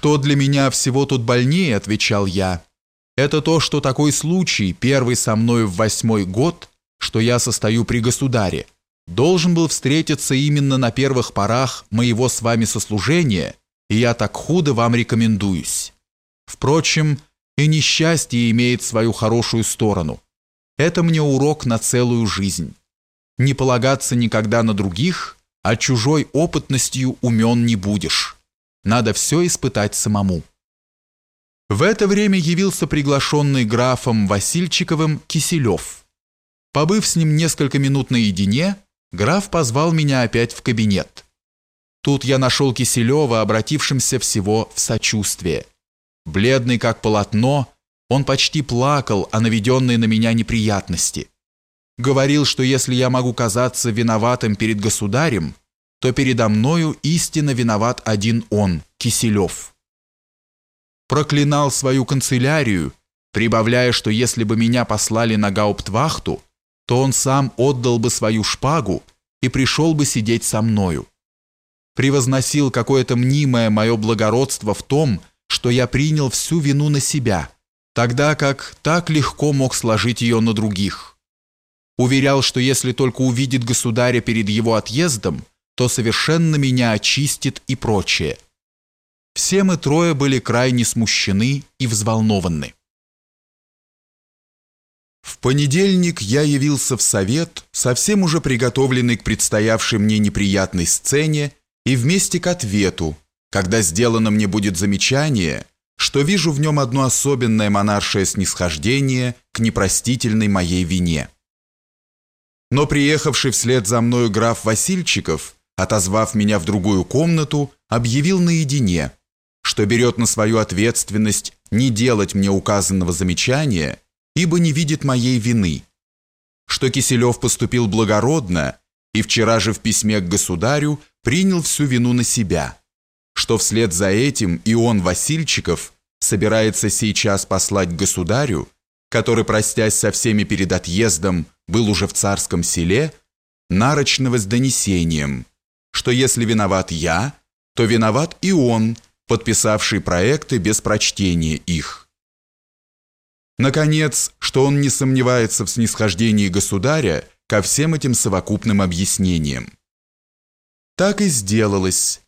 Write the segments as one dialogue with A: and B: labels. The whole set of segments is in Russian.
A: «Что для меня всего тут больнее», — отвечал я, — «это то, что такой случай, первый со мной в восьмой год, что я состою при государе, должен был встретиться именно на первых порах моего с вами сослужения, и я так худо вам рекомендуюсь. Впрочем, и несчастье имеет свою хорошую сторону. Это мне урок на целую жизнь. Не полагаться никогда на других, а чужой опытностью умен не будешь». Надо все испытать самому. В это время явился приглашенный графом Васильчиковым Киселев. Побыв с ним несколько минут наедине, граф позвал меня опять в кабинет. Тут я нашел Киселева, обратившимся всего в сочувствие. Бледный как полотно, он почти плакал о наведенной на меня неприятности. Говорил, что если я могу казаться виноватым перед государем, то передо мною истинно виноват один он, Киселев. Проклинал свою канцелярию, прибавляя, что если бы меня послали на гауптвахту, то он сам отдал бы свою шпагу и пришел бы сидеть со мною. Превозносил какое-то мнимое мое благородство в том, что я принял всю вину на себя, тогда как так легко мог сложить ее на других. Уверял, что если только увидит государя перед его отъездом, то совершенно меня очистит и прочее. Все мы трое были крайне смущены и взволнованы. В понедельник я явился в совет, совсем уже приготовленный к предстоявшей мне неприятной сцене и вместе к ответу, когда сделано мне будет замечание, что вижу в нем одно особенное монаршее снисхождение к непростительной моей вине. Но приехавший вслед за мною граф Васильчиков – отозвав меня в другую комнату, объявил наедине, что берет на свою ответственность не делать мне указанного замечания, ибо не видит моей вины, что Киселев поступил благородно и вчера же в письме к государю принял всю вину на себя, что вслед за этим и он, Васильчиков, собирается сейчас послать государю, который, простясь со всеми перед отъездом, был уже в царском селе, нарочного с донесением – что если виноват я, то виноват и он, подписавший проекты без прочтения их. Наконец, что он не сомневается в снисхождении государя ко всем этим совокупным объяснениям. Так и сделалось.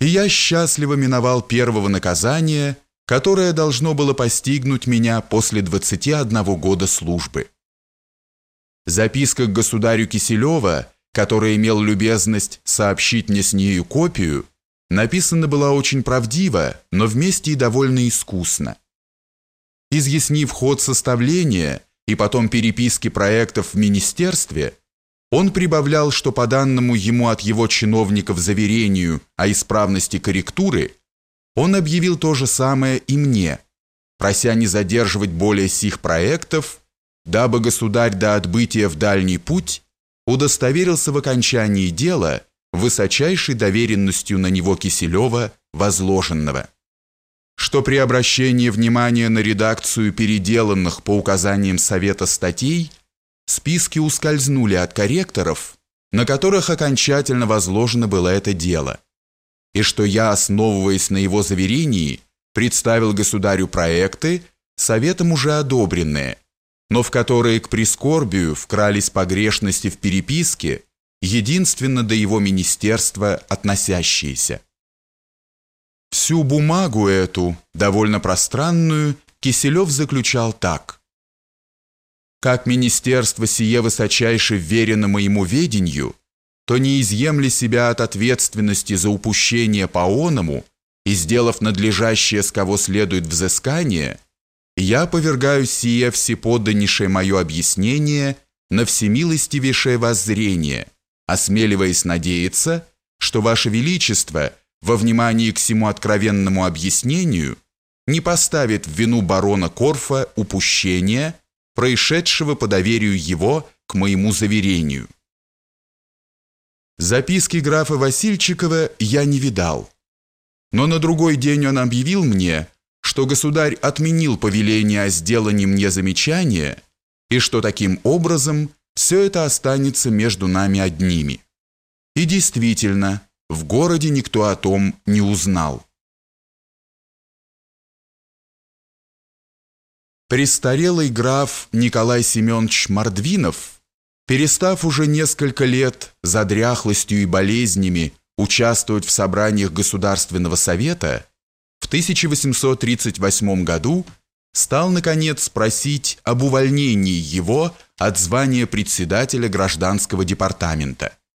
A: И я счастливо миновал первого наказания, которое должно было постигнуть меня после 21 года службы. Записка к государю Киселева – который имел любезность сообщить мне с нею копию, написана была очень правдиво, но вместе и довольно искусно. Изъяснив ход составления и потом переписки проектов в министерстве, он прибавлял, что по данному ему от его чиновников заверению о исправности корректуры, он объявил то же самое и мне, прося не задерживать более сих проектов, дабы государь до отбытия в дальний путь удостоверился в окончании дела высочайшей доверенностью на него Киселева возложенного, что при обращении внимания на редакцию переделанных по указаниям Совета статей списки ускользнули от корректоров, на которых окончательно возложено было это дело, и что я, основываясь на его заверении, представил государю проекты, Советом уже одобренные – но в которые к прискорбию вкрались погрешности в переписке, единственно до его министерства относящиеся. Всю бумагу эту, довольно пространную, Киселев заключал так. «Как министерство сие высочайше верено моему ведению, то не изъемли себя от ответственности за упущение по оному и, сделав надлежащее, с кого следует взыскание, я повергаю сие всеподданнейшее мое объяснение на всемилостивейшее воззрение, осмеливаясь надеяться, что Ваше Величество во внимании к всему откровенному объяснению не поставит в вину барона Корфа упущения, происшедшего по доверию его к моему заверению. Записки графа Васильчикова я не видал, но на другой день он объявил мне, что государь отменил повеление о сделании мне замечания и что таким образом все это останется между нами одними. И действительно, в городе никто о том не узнал. Престарелый граф Николай Семенович Мордвинов, перестав уже несколько лет за дряхлостью и болезнями участвовать в собраниях Государственного совета, 1838 году стал, наконец, просить об увольнении его от звания председателя гражданского департамента –